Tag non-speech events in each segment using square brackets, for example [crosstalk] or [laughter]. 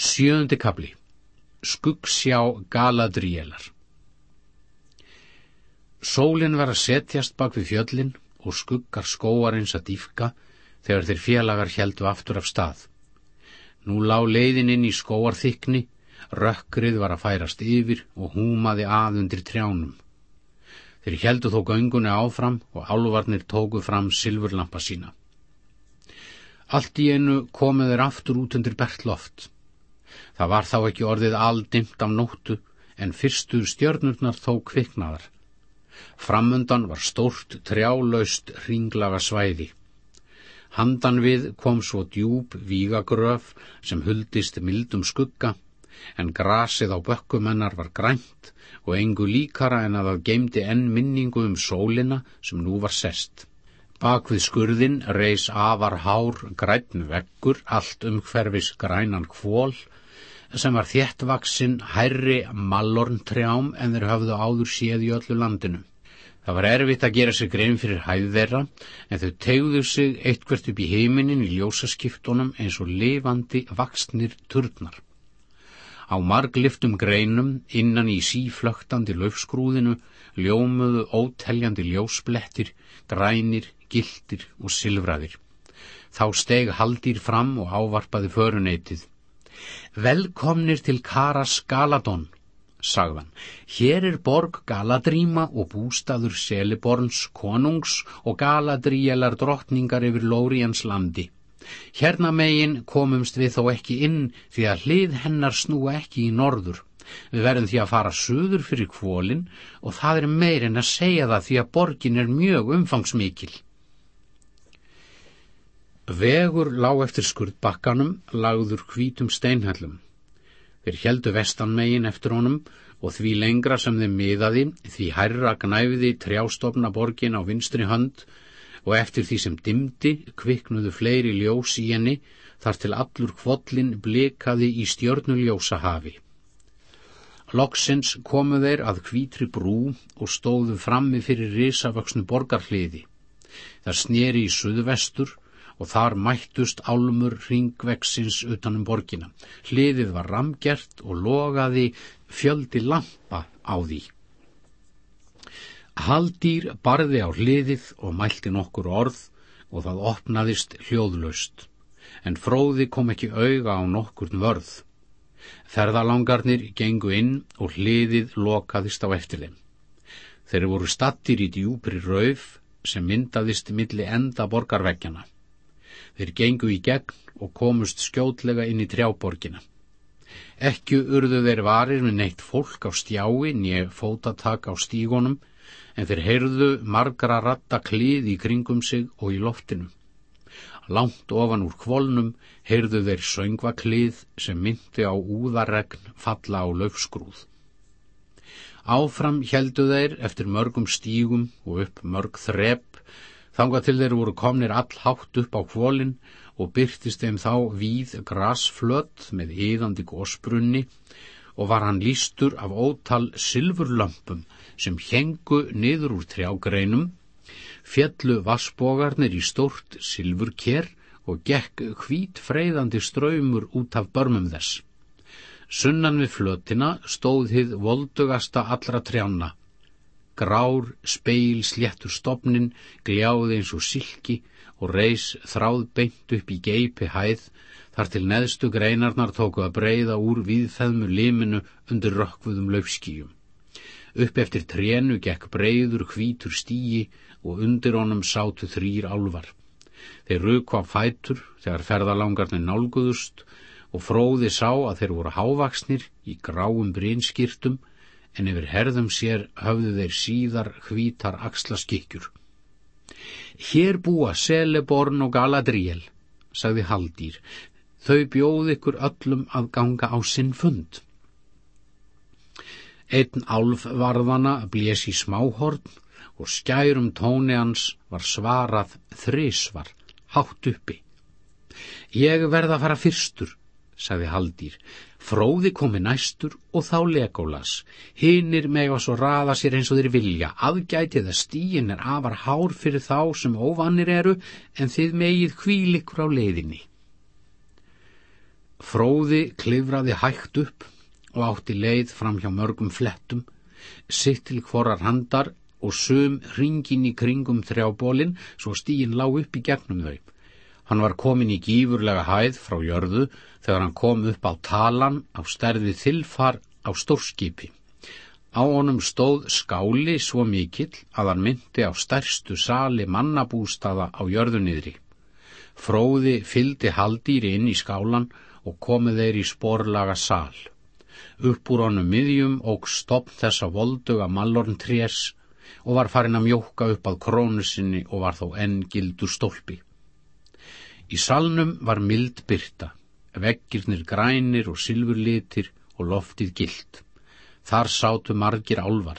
Sjöundi kapli Skuggsjá Galadríelar Sólin var að setjast bak við fjöllin og skuggar skóarins að dýfka þegar þeir félagar heldu aftur af stað. Nú lá leiðin inn í skóarþykni, rökkrið var að færast yfir og húmaði að undir trjánum. Þeir heldu þó göngunni áfram og álvarnir tóku fram silfurlampa sína. Allt í einu komu þeir aftur út undir bertloft. Það var þá ekki orðið aldimt af nóttu en fyrstu stjörnurnar þó kviknaðar. Framundan var stórt trjálaust ringlaga svæði. Handan við kom svo djúb vígagröf sem huldist mildum skugga en grasið á bökkumennar var grænt og engu líkara en að það geimdi enn minningu um sólina sem nú var sest. Bak við skurðin reys afar hár græn veggur allt um hverfis grænan kvól sem var þéttvaksinn hærri mallorntrjám en þeir hafðu áður séð í öllu landinu. Það var erfitt að gera sig grein fyrir hæð þeirra en þau tegðu sig eitthvert upp í heiminin í ljósaskiptunum eins og lifandi vaksnir turnar. Á margliftum greinum innan í síflögtandi löfskrúðinu ljómuðu óteljandi ljósblettir, grænir, gildir og silfraðir. Þá steg haldýr fram og ávarpaði föruneytið. Velkomnir til Karas Galadon, sagðan. Hér er borg Galadríma og bústaður Seliborns konungs og Galadríelar drottningar yfir Lórians landi. Hérna megin komumst við þó ekki inn því að hlið hennar snúa ekki í norður. Við verðum því að fara söður fyrir kvólinn og það er meirinn að segja það því að borgin er mjög umfangsmikil. Vegur lág eftir skurðbakkanum, lagður hvítum steinhellum. Þeir heldu vestanmegin eftir honum og því lengra sem þeim miðaði, því hærra gnæfiði trjástofna borgin á vinstri hönd og eftir því sem dimdi kviknuðu fleiri ljós í henni þar til allur kvollin blikaði í stjörnuljósa hafi. Loksins komu þeir að hvítri brú og stóðu frammi fyrir risavöksnu borgarhliði. Það sneri í suðvestur og þar mættust álmur ringveksins utanum borgina. Hliðið var ramgert og logaði fjöldi lampa á því. Haldýr barði á hliðið og mælti nokkur orð og það opnaðist hljóðlaust, en fróði kom ekki auga á nokkur vörð. Ferðalangarnir gengu inn og hliðið lokaðist á eftir þeim. Þeir voru stattir í djúpri rauf sem myndaðist milli enda borgarveggjana. Þeir gengu í gegn og komust skjótlega inn í trjáborgina. Ekki urðu þeir varir með neitt fólk á stjái nýja fótatak á stígonum en þeir heyrðu margra ratta klið í kringum sig og í loftinu. Langt ofan úr kvolnum heyrðu þeir söngva klið sem myndi á úðaregn falla á löfskrúð. Áfram heldu þeir eftir mörgum stígum og upp mörg þrepp Þanga til þeir voru komnir all hátt upp á kvólinn og byrtist þeim þá víð grasflött með yðandi gósbrunni og var hann lístur af ótal sylfurlömpum sem hengu niður úr trjágreinum, fjallu vassbógarnir í stórt sylfurker og gekk hvít freyðandi ströymur út af börmum þess. Sunnan við flötina stóð hið voldugasta allra trjána, grár, speil, sléttur stopnin, gljáði eins og silki og reys þráð beint upp í geipi hæð, þar til neðstu greinarnar tóku að breyða úr viðfæðmu liminu undir rökkvuðum löfskíjum. Upp eftir trénu gekk breyður hvítur stíi og undir honum sátu þrýr álvar. Þeir rukva fætur þegar ferðalangarnir nálguðust og fróði sá að þeir voru hávaksnir í gráum brinskýrtum en yfir herðum sér höfðu þeir síðar hvítar axlaskikkjur. Hér búa Seleborn og Galadriel, sagði Haldýr, þau bjóð ykkur öllum að ganga á sinn fund. Einn álfvarðana blés í smáhorn og skærum tóni hans var svarað þrísvar, hátt uppi. Ég verða að fara fyrstur, sagði Haldýr, Fróði komi næstur og þá Legolas. Hinnir mega svo raða sér eins og þeir vilja. Aðgætið að stíin er afar hár fyrir þá sem óvannir eru en þið megið hvílikur á leiðinni. Fróði klifraði hægt upp og átti leið fram hjá mörgum flettum, sitt til hvorar handar og sum ringin í kringum þrjábólinn svo stíin lág upp í gegnum þau. Hann var komin í gífurlega hæð frá jörðu þegar hann kom upp á talan á stærði þilfar á stórskipi. Á honum stóð skáli svo mikill að hann myndi á stærstu sali mannabústaða á jörðunniðri. Fróði fyldi haldýri inn í skálan og komið þeir í sporlaga sal. Upp úr honum miðjum og stopp þessa volduga mallorn trés og var farin að mjóka upp að krónu sinni og var þó enn gildur stólpi. Í salnum var mild byrta, veggirnir grænir og silfurlitir og loftið gild. Þar sátu margir álvar,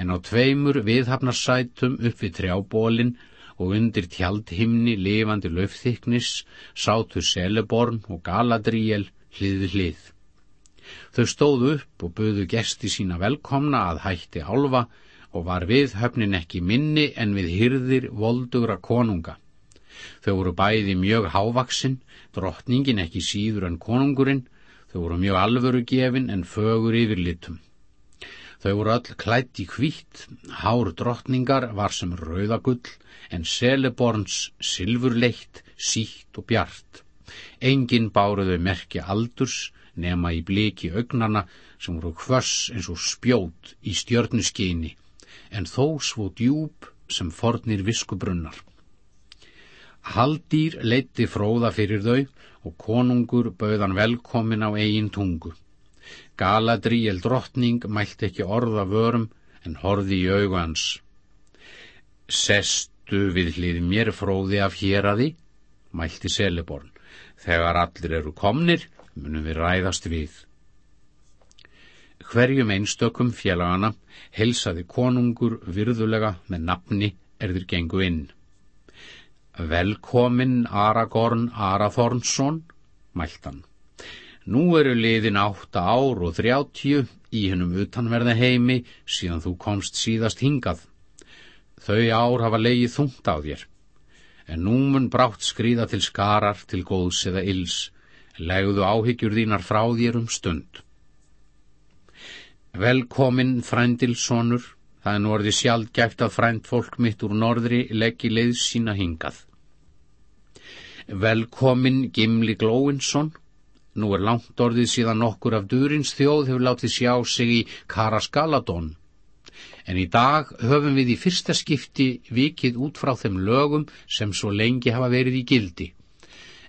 en á tveimur viðhafnarsætum upp við trjábólinn og undir tjaldhimni lifandi löfþyknis sátu Seleborn og Galadriel hliðu hlið. Þau stóðu upp og buðu gesti sína velkomna að hætti álfa og var við höfnin ekki minni en við hyrðir voldugra konunga. Þau voru bæði mjög hávaksinn, drottningin ekki síður en konungurinn, þau voru mjög alvöru gefin en fögur yfirlitum. Þau voru öll klætt í hvít, hár drottningar var sem rauðagull en Seleborns silfurleitt, sítt og bjart. Engin báruðu merkja aldurs nema í bliki augnana sem voru hvöss eins og spjót í stjörnuskyni, en þó svo djúb sem fornir viskubrunnar. Haldýr leitti fróða fyrir þau og konungur bauðan velkomin á eigin tungu. Galadríel drottning mælt ekki orða vörum en horði í augu hans. Sest Sestu við hlið mér fróði af héraði, mælti Seleborn. Þegar allir eru komnir, munum við ræðast við. Hverjum einstökum félagana helsaði konungur virðulega með nafni erður gengu inn. Velkomin Aragorn Arathornsson, mæltan. Nú eru liðin átta ár og þrjáttíu í hennum utanverða heimi síðan þú komst síðast hingað. Þau ár hafa leið þungt á þér, en nú mun brátt skrýða til skarar, til góðs eða ills, legðu áhyggjur þínar frá þér um stund. Velkomin, frændilsonur, það er nú orði sjálf gæft að frænd fólk mitt úr norðri leggi leið sína hingað. Velkomin, Gimli Glóinsson, nú er langt orðið síðan okkur af durins þjóð hefur látið sjá sig í Karaskaladón en í dag höfum við í fyrsta skipti vikið út frá þeim lögum sem svo lengi hafa verið í gildi.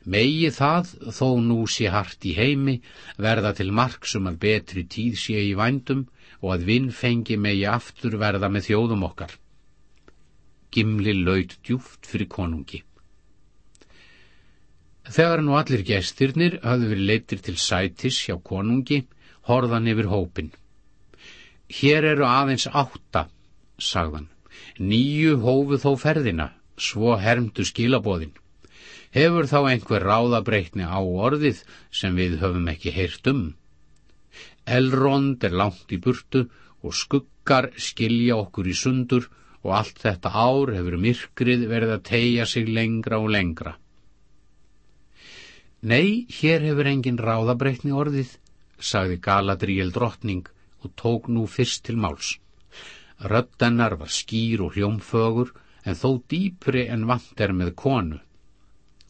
Megi það, þó nú sé hart í heimi, verða til marksum að betri tíð sé í vændum og að vinnfengi megi aftur verða með þjóðum okkar. Gimli laud djúft fyrir konungi. Þegar nú allir gestirnir hafðu verið leitir til sætis hjá konungi, horðan yfir hópin. Hér eru aðeins átta, sagðan. Nýju hófu þó ferðina, svo hermdu skilabóðin. Hefur þá einhver ráðabreitni á orðið sem við höfum ekki heyrt um? Elrond er langt í burtu og skuggar skilja okkur í sundur og allt þetta ár hefur myrkrið verið að tegja sig lengra og lengra. Nei, hér hefur engin ráðabreitni orðið, sagði Galadriel drottning og tók nú fyrst til máls. Röddennar var skýr og hljómfögur en þó dýpri en vant er með konu.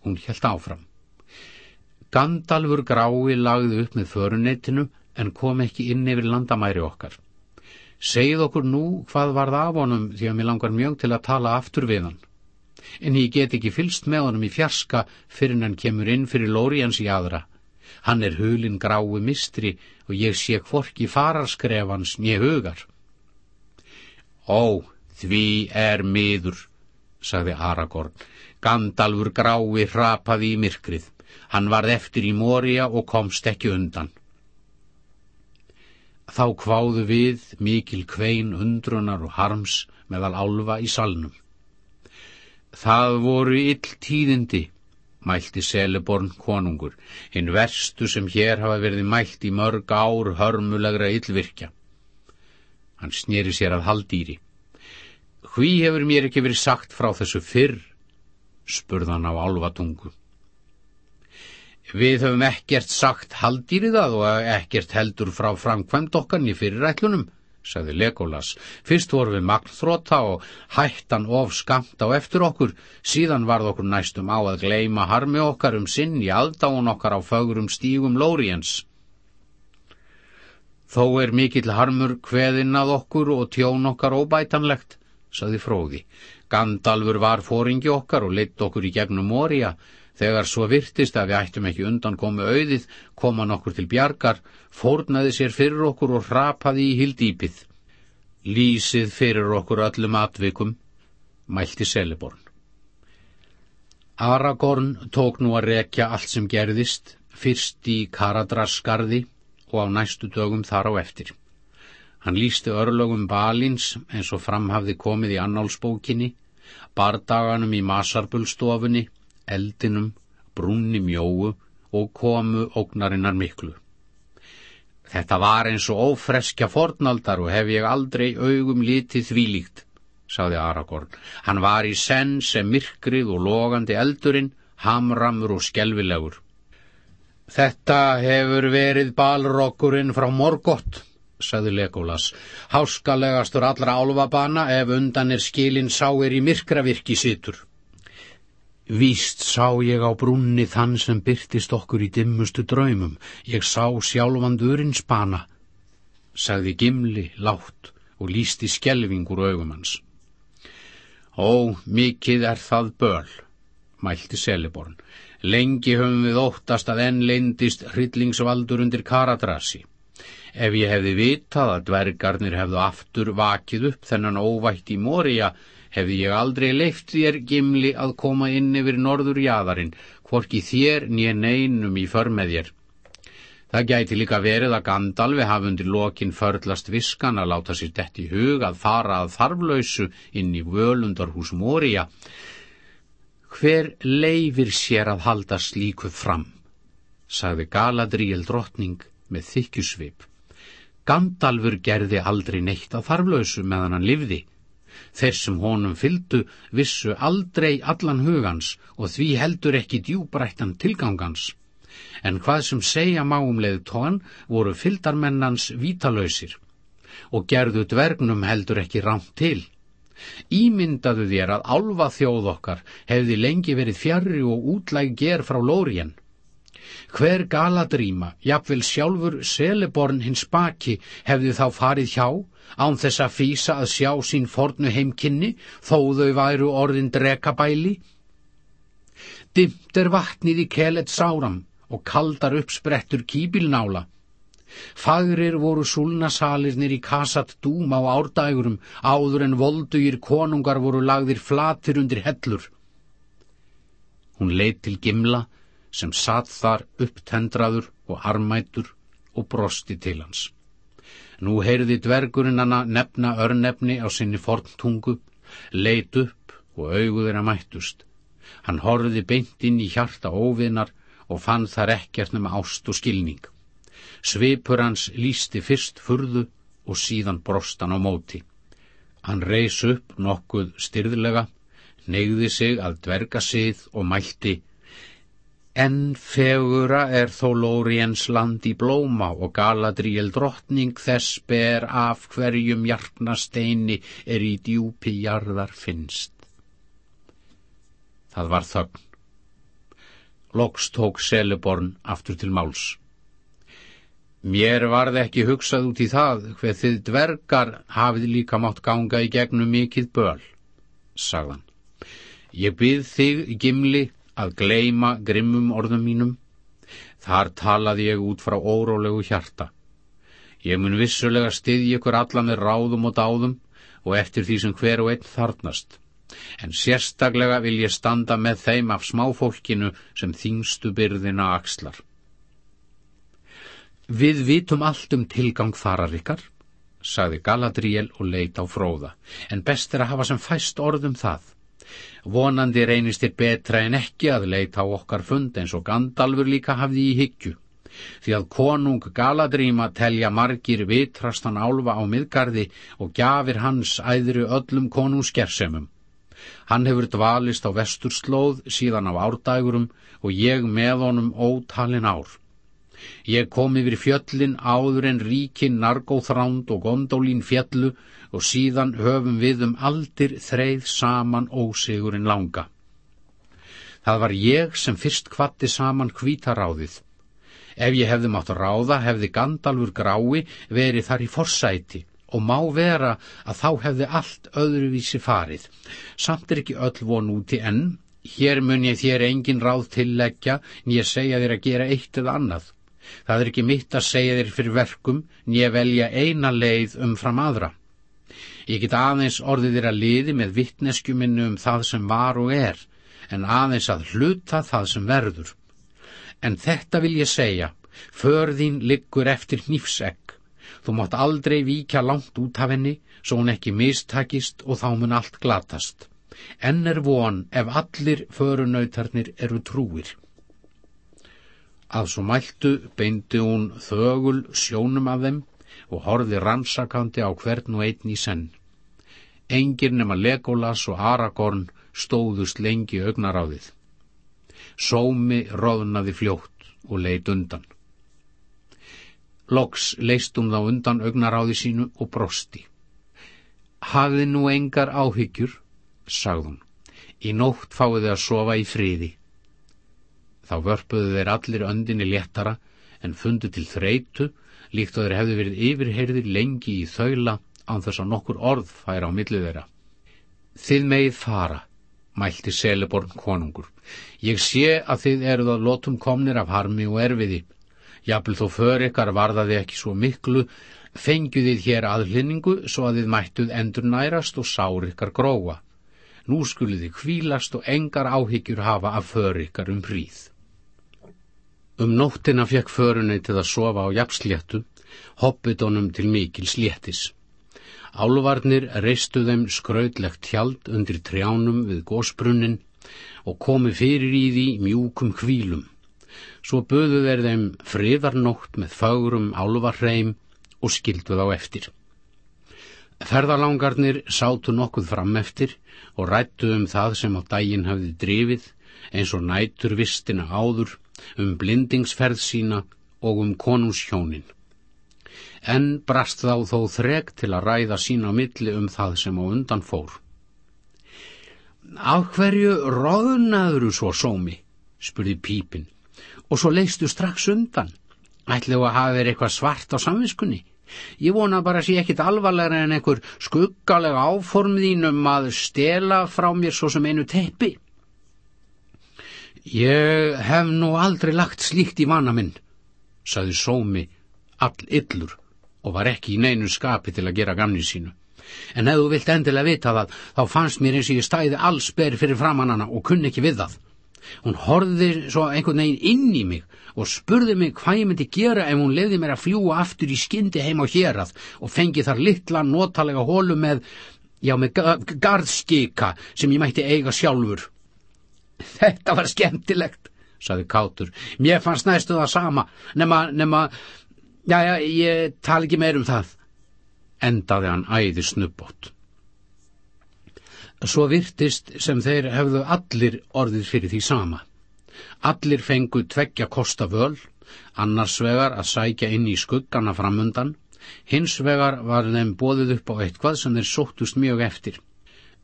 Hún helt áfram. Gandalfur grái lagði upp með föruneytinu en kom ekki inn yfir landamæri okkar. Segð okkur nú hvað varð af honum því að mér langar mjög til að tala aftur við hann. En ég get ekki fylst með honum í fjarska fyrir hann kemur inn fyrir Lórians í aðra. Hann er hulin grái mistri og ég sé hvorki fararskrefans nýja hugar. Ó, því er miður, sagði Aragorn. Gandalfur grái hrapaði í myrkrið. Hann varð eftir í Moria og komst ekki undan. Þá kváðu við mikil kvein undrunar og harms meðal álfa í salnum. Það voru ill tíðindi mælti Seleborn konungur, hinn verstu sem hér hafa verið mælt í mörg ár hörmulegra yllvirkja. Hann snýri sér að haldýri. Hví hefur mér ekki verið sagt frá þessu fyrr, spurðan á álvatungu. Við höfum ekkert sagt haldýrið að og ekkert heldur frá framkvæmt okkarni fyrir ætlunum, sagði Legolas. Fyrst vorum við magnþróta og hættan of skamt á eftir okkur, síðan varð okkur næstum á að gleima harmi okkar um sinn í aðdáun okkar á fögurum stígum Lóriens. Þó er mikill harmur hveðinn að okkur og tjón okkar óbætanlegt, saði fróði. Gandalfur var fóringi okkar og leitt okkur í gegnum Moria. Þegar svo virtist að við ættum ekki undan komu auðið, kom hann okkur til bjargar, fórnaði sér fyrir okkur og hrapaði í hildýpið. Lýsið fyrir okkur öllum atvikum, mælti Seleborn. Aragorn tók nú að rekja allt sem gerðist, fyrst í Karadraskarði og á næstu dögum þar á eftir. Hann lísti örlögum Balins eins og framhafði komið í annálsbókinni, bardaganum í masarbulstofunni, eldinum, brúnni mjóu og komu ógnarinnar miklu. Þetta var eins og ófreskja fornaldar og hef ég aldrei augum litið þvílíkt, sáði Aragorn. Hann var í senn sem myrkrið og logandi eldurinn, hamramur og skelvilegur. Þetta hefur verið balrokkurinn frá Morgott, sagði Legolas. Háskalegastur allra álfabana ef undan er skilin sáir í myrkravirki situr. Víst sá ég á brunni þann sem byrtist okkur í dimmustu draumum. Ég sá sjálfan durins bana, sagði Gimli látt og lísti skelvingur augum hans. Ó, mikið er það böl, mælti Seliborn. Lengi höfum við óttast að enn leindist hryllingsvaldur undir Karadrasi. Ef ég hefði vitað að dvergarnir hefðu aftur vakið upp þennan óvætt í Moria, hefði ég aldrei leift þér gimli að koma inn yfir norður jæðarinn, hvorki þér nýja neinum í för með þér. Það gæti líka verið að Gandalfi hafi undir lokin förlast viskan að láta sér dett í hug að fara að þarflausu inn í völundarhús Moria. Hver leifir sér að halda slíkuð fram? sagði Galadriel drottning með þykjusvip. Gandalfur gerði aldrei neitt að þarflausu meðan hann livði. Þeir sem honum fyldu vissu aldrei allan hugans og því heldur ekki djúbrættan tilgangans. En hvað sem segja máumleið tóan voru fyldarmennans vítalöysir og gerðu dvergnum heldur ekki rámt til. Ímyndaðu þér að álfa þjóð okkar hefði lengi verið fjarrri og útlæg ger frá lórien. Hver galadrýma, jafnvel sjálfur Seleborn hins baki, hefði þá farið hjá, án þess að fýsa að sjá sín fornu heimkinni, þó þau væru orðin drekabæli? Dimt er vatnið í kelet sáram og kaldar uppsprettur kýbilnála. Fagrir voru súlnasalirnir í kasat dúm á árdægurum, áður en voldugir konungar voru lagðir flatir undir hellur. Hún leitt til gimla, sem satt þar upptendraður og armætur og brosti til hans. Nú heyrði dvergurinn hana nefna örnefni á sinni forntungu, leit upp og auguður að mættust. Hann horfiði beint inn í hjarta óvinnar og fann þar ekkert nema ást og skilning. Svipur hans lísti fyrst furðu og síðan brostan á móti. Hann reys upp nokkuð styrðlega, neyði sig að dverga sið og mælti En fegura er þó Lóriens land í blóma og Galadriel drottning þess ber af hverjum hjarnasteini er í djúpi jarðar finnst. Það var þögn. Loks tók Seleborn aftur til máls. Mér varð ekki hugsað út í það hver þið dvergar hafið líka mátt ganga í gegnum mikill böl, sagðan. Ég byð þig, Gimli, að gleima grimmum orðum mínum. Þar talaði ég út frá órólegu hjarta. Ég mun vissulega styðja ykkur alla með ráðum og dáðum og eftir því sem hver og einn þarnast. En sérstaklega vil ég standa með þeim af smáfólkinu sem þingstu byrðina axlar. Við vitum allt um tilgang fararikar, sagði Galadriel og leit á fróða, en best er að hafa sem fæst orðum það. Vonandi reynist þér betra en ekki að leita á okkar fund eins og Gandalfur líka hafði í hyggju. Því að konung Galadríma telja margir vitrastan álfa á miðgarði og gjafir hans æðru öllum konungsgersemum. Hann hefur dvalist á vesturslóð síðan af árdægurum og ég með honum ótalin ár. Ég kom yfir fjöllin áður en ríkin Nargóþránd og Gondolín fjallu og síðan höfum við um aldir þreið saman ósigurinn langa. Það var ég sem fyrst kvatti saman hvítaráðið. Ef ég hefði mátt ráða hefði Gandalfur grái verið þar í forsæti og má vera að þá hefði allt öðruvísi farið. Samt er ekki öll von úti enn, hér mun ég þér engin ráð tilleggja, en ég segja þér að gera eitt eða annað. Það er ekki mitt að segja þér fyrir verkum, ég velja eina leið umfram aðra. Ég get aðeins orðið þér að liði með vittneskjuminnu um það sem var og er, en aðeins að hluta það sem verður. En þetta vil ég segja, förðín liggur eftir hnífsegg Þú mátt aldrei víkja langt út af henni, svo hún ekki mistakist og þá mun allt glatast. Enn er von ef allir förunautarnir eru trúir. Að svo mæltu beindi hún þögul sjónum af þeim og horfi rannsakandi á hvern og einn í senn. Engir nema Legolas og Aragorn stóðust lengi augnaráðið. Sómi roðnaði fljótt og leit undan. Loks leist hún þá undan augnaráði sínu og brosti. Hafði nú engar áhyggjur, sagði hún. Í nótt fáið þið að sofa í friði. Þá vörpuðu þeir allir öndinni léttara en fundu til þreitu líkt og þeir hefðu verið yfirheyrðir lengi í þaula án þess að nokkur orð færa á millið þeirra. Þið megið fara, mælti Seleborn konungur. Ég sé að þið eruð að lotum komnir af harmi og erfiði Jafnvel þó för ykkar varðaði ekki svo miklu, fengjuðið hér aðlinningu svo að þið mættuð endur nærast og sár ykkar gróa. Nú skulið þið kvílast og engar áhyggjur hafa af för ykkar um príð. Um nóttina fekk förunni til að sofa á jafnsléttu, hoppitónum til mikil sléttis. Álvarnir reistu þeim skrautlegt tjald undir trjánum við gósbrunnin og komi fyrir í því mjúkum kvílum. Svo buðu þeir þeim friðarnótt með fagrum álvarreim og skildu þá eftir. Ferðalangarnir sátu nokkuð fram eftir og rættu um það sem á daginn hafði drifið eins og nætur vistina áður um blindingsferð sína og um konungshjónin. En brast þá þó þreg til að ræða sína milli um það sem á undan fór. Af hverju róðunaður svo sómi? spurði pípinn og svo leistu strax undan. Ætlu að hafa verið eitthvað svart á samviskunni. Ég vona bara að sé ekkit alvarlega en einhver skuggalega áformðínum að stela frá mér svo sem einu teipi. Ég hef nú aldrei lagt slíkt í vana minn, saði sómi all yllur og var ekki í neinu skapi til að gera gamni sínu. En ef þú vilt endilega vita það, þá fannst mér eins og ég stæði allsber fyrir framannana og kunni ekki við það. Hún horði svo einhvern veginn inn í mig og spurði mig hvað ég myndi gera ef hún leiði mér að fljúa aftur í skyndi heim á hérað og fengi þar litla notalega hólu með, já með garðskika sem ég mætti eiga sjálfur. [laughs] Þetta var skemmtilegt, saði Kátur. Mér fannst næstu það sama, nema, nema, já, já, ég tala ekki meir um það. Endaði hann æði snubbót. Svo virtist sem þeir hefðu allir orðið fyrir því sama. Allir fengu tveggja kosta völ, annars vegar að sækja inn í skuggana framundan, hins vegar var þeim bóðið upp á eitthvað sem þeir sóttust mjög eftir.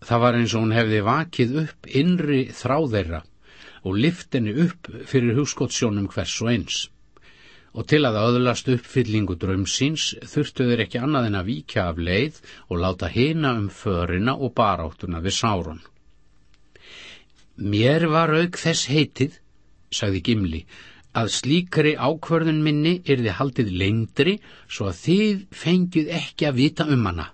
Það var eins og hún hefði vakið upp innri þráðeira og liftinni upp fyrir hugskottsjónum hvers og eins og til að öðlast uppfyllingu drömsins þurftu þeir ekki annað en að víkja af leið og láta hina um förina og baráttuna við Sáron. Mér var auk þess heitið, sagði Gimli, að slíkri ákvörðun minni er þið haldið lengdri svo að þið fengjuð ekki að vita um hana.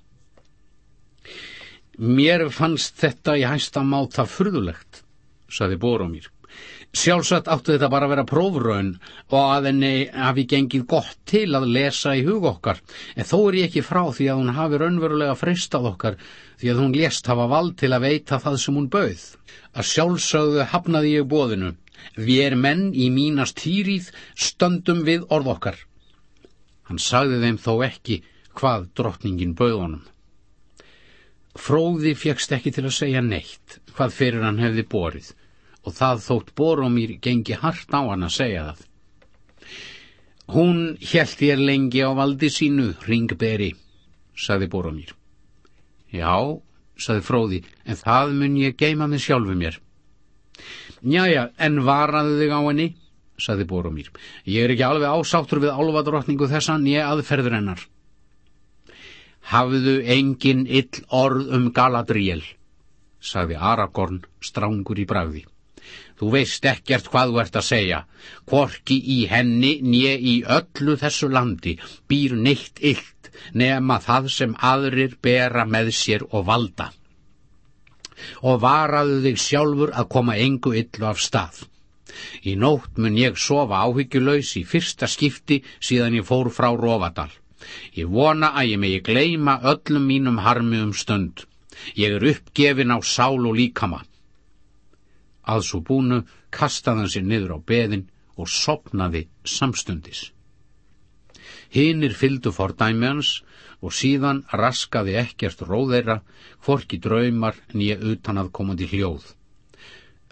Mér fannst þetta í hæsta máta furðulegt, sagði Boromír. Sjálfsagt áttu þetta bara að vera prófraun og að henni hafi gengið gott til að lesa í hug okkar, en þó er ég ekki frá því að hún hafi raunverulega freistað okkar því að hún lést hafa vald til að veita það sem hún bauð. Að sjálfsögðu hafnaði ég bóðinu, við er menn í mínast týrið stöndum við orð okkar. Hann sagði þeim þó ekki hvað drottningin bauð honum. Fróði fegst ekki til að segja neitt hvað fyrir hann hefði borið og það þótt Boromír gengi hart á hann að segja það. Hún hjælt ég lengi á valdi sínu, ringberi, saði Boromír. Já, saði Fróði, en það mun ég geima með sjálfu mér. Njája, en varaðu þig á henni, saði Boromír. Ég er ekki alveg ásáttur við álvadrottningu þessa nýja aðferður hennar. Hafðu engin ill orð um Galadriel, sagði Aragorn strángur í bragði. Þú veist ekkert hvað þú ert að segja. Korki í henni nýja í öllu þessu landi býr neitt illt nema það sem aðrir bera með sér og valda. Og varaðu þig sjálfur að koma engu illu af stað. Í nótt mun ég sofa áhyggjuleys í fyrsta skipti síðan ég fór frá Rófadal. Ég vona að ég megi gleima öllum mínum harmi um stund. Ég er uppgefin á sál og líkama. Að svo búnu kastaði hann sér niður á beðin og sopnaði samstundis. Hinnir fyldu fordæmi hans og síðan raskaði ekkert róðeira, hvorki draumar nýja utan að komandi hljóð.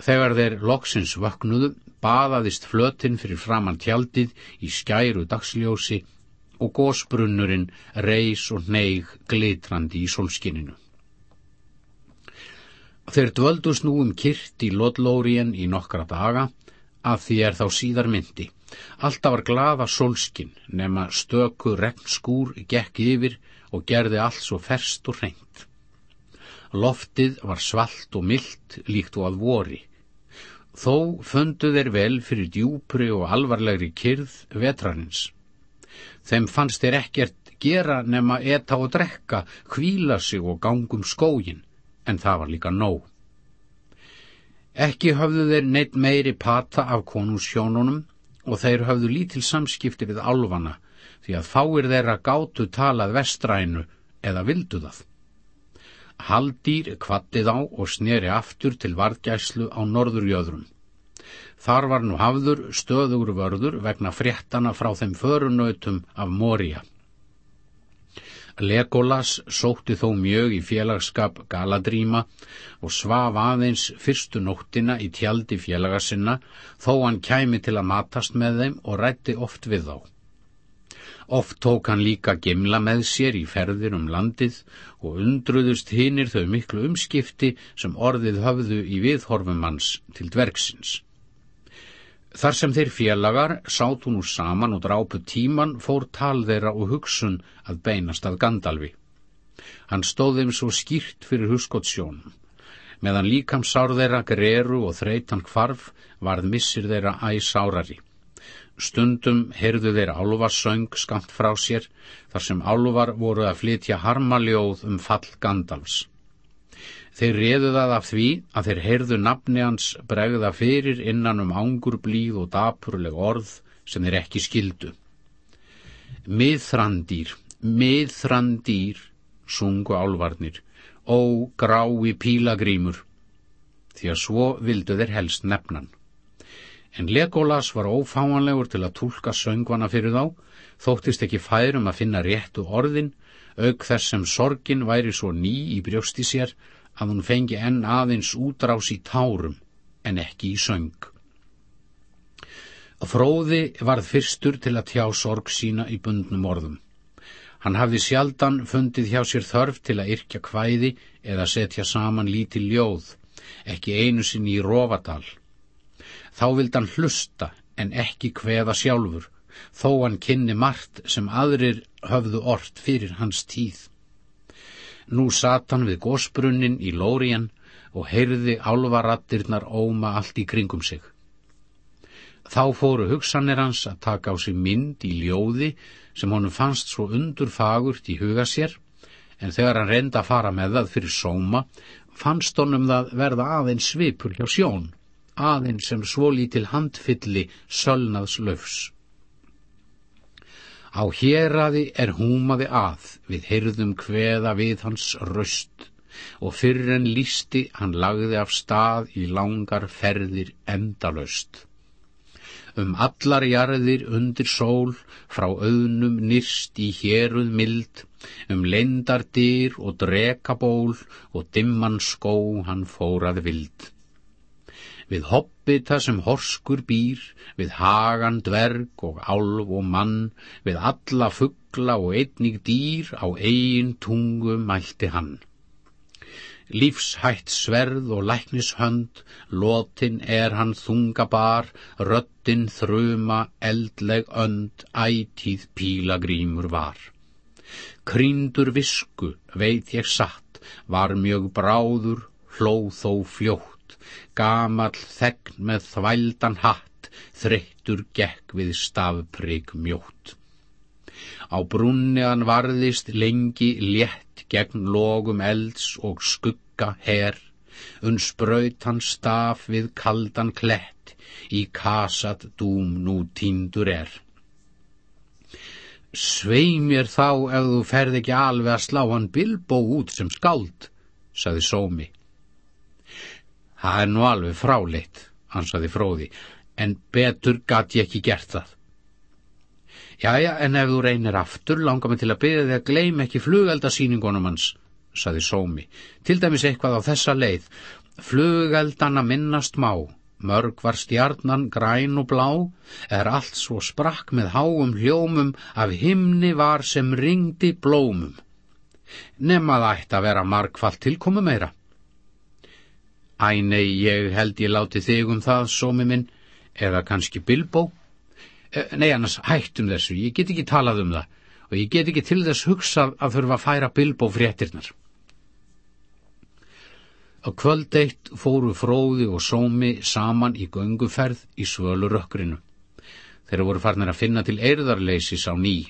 Þegar þeir loksins vaknuðu, baðaðist flötinn fyrir framann tjaldið í skæru dagsljósi og gósbrunnurinn reys og neig glitrandi í solskininu. Þeir dvöldust nú um kyrt í Lodlórien í nokkra daga, að því er þá síðar myndi. Alltaf var glaða solskin, nema stöku regnskúr gekk yfir og gerði allt svo ferst og reynd. Loftið var svalt og myllt líkt og að vori. Þó fundu þeir vel fyrir djúpri og alvarlegri kyrð vetrarins. Þeim fannst þeir ekkert gera nema eta og drekka, kvíla sig og gangum skógin, en það var líka nóg. Ekki höfðu þeir neitt meiri pata af konúsjónunum og þeir höfðu lítil samskipti við alvana því að fáir þeirra gátu talað vestrænu eða vildu það. Haldýr kvattið á og sneri aftur til varðgæslu á norðurjöðrum. Þar var nú hafður stöðugur vörður vegna fréttana frá þeim förunautum af Moria. Legolas sótti þó mjög í félagskap Galadríma og svaf aðeins fyrstu nóttina í tjaldi félaga sinna þó hann kæmi til að matast með þeim og rætti oft við þá. Oft tók hann líka gemla með sér í ferðir um landið og undruðust hinnir þau miklu umskipti sem orðið höfðu í viðhorfum hans til dvergsins. Þar sem þeir félagar sátu nú saman og drápu tíman fór tal þeirra og hugsun að beinast að Gandalfi. Hann stóð þeim svo skýrt fyrir huskottsjónum. Meðan líkamsár þeirra greru og þreitan kvarf varð missir þeirra æsárari. Stundum heyrðu þeirra álvarsöng skamt frá sér þar sem álvar voru að flytja harmaljóð um fall Gandalfs. Þeir reðu það af því að þeir heyrðu nafni hans bregða fyrir innan um ángur blíð og dapurleg orð sem þeir ekki skildu. Miðþrandýr, miðþrandýr, sungu álvarnir, ó grái pílagrímur, því að svo vildu þeir helst nefnan. En Legolas var ófáanlegur til að tólka söngvana fyrir þá, þóttist ekki færum að finna réttu orðin, auk þess sem sorgin væri svo ný í brjósti sér að hún fengi enn aðeins útrás í tárum en ekki í söng. Fróði varð fyrstur til að tjá sorg sína í bundnum orðum. Hann hafði sjaldan fundið hjá sér þörf til að yrkja kvæði eða setja saman líti ljóð, ekki einu sinni í Rófadal. Þá vild hann hlusta en ekki kveða sjálfur, þó hann kynni margt sem aðrir höfðu ort fyrir hans tíð. Nú sat hann við gósbrunnin í Lórien og heyrði álvarattirnar óma allt í kringum sig. Þá fóru hugsanir hans að taka á sig mynd í ljóði sem honum fannst svo undurfagurt í huga sér, en þegar hann reynda að fara með það fyrir sóma, fannst honum það verða aðeins svipur hjá sjón, aðeins sem svo lítil handfylli sölnaðs löfs. Á héræði er húmaði að við heyrðum hveða við hans röst og fyrir en lísti hann lagði af stað í langar ferðir endalöst. um allar jarðir undir sól, frá auðnum nýrst í héruð mild, um lendar dyr og drekaból og dimman skó hann fórað vild. Við hoppita sem horskur býr, við hagan dverg og álf og mann, við alla fuggla og einnig dýr á eigin tungu mælti hann lífshætt sverð og læknishönd, lotin er hann þungabar, röttin þruma, eldleg önd, ætíð pílagrímur var. Kríndur visku, veit ég satt, var mjög bráður, hlóð þó fljótt, gamall þegn með þvældan hatt, þreyttur gekk við stafprygg mjótt. Á brunni hann varðist lengi létt gegn logum elds og skugga her, unn spraut hann staf við kaldan klett, í kasat dúm nú tíndur er. Svei mér þá ef þú ferð ekki alveg að slá hann bilbó út sem skald, saði Sómi. Það er nú alveg fráleitt, ansaði Fróði, en betur gat ég ekki gert það. Jæja, en ef þú reynir aftur, langar mig til að byrja þig að gleym ekki flugeldasýningunum hans, saði Sómi. Til dæmis eitthvað á þessa leið. Flugeldana minnast má, mörg var stjarnan græn og blá, er allt svo sprakk með háum hljómum af himni var sem ringdi blómum. Nefnað ætti að vera margfalt tilkomu meira. Æ nei, ég held ég láti þig um það, Sómi minn, eða kannski Bilbo. Eh, nei annars hættum þessu, ég get ekki talað um það og ég get ekki til þess hugsað að þurfa að færa bilbó fréttirnar. Á kvöld eitt fóru fróði og sómi saman í gönguferð í svölu rökkrinu. Þeir voru farnir að finna til eirðarleisis á ný.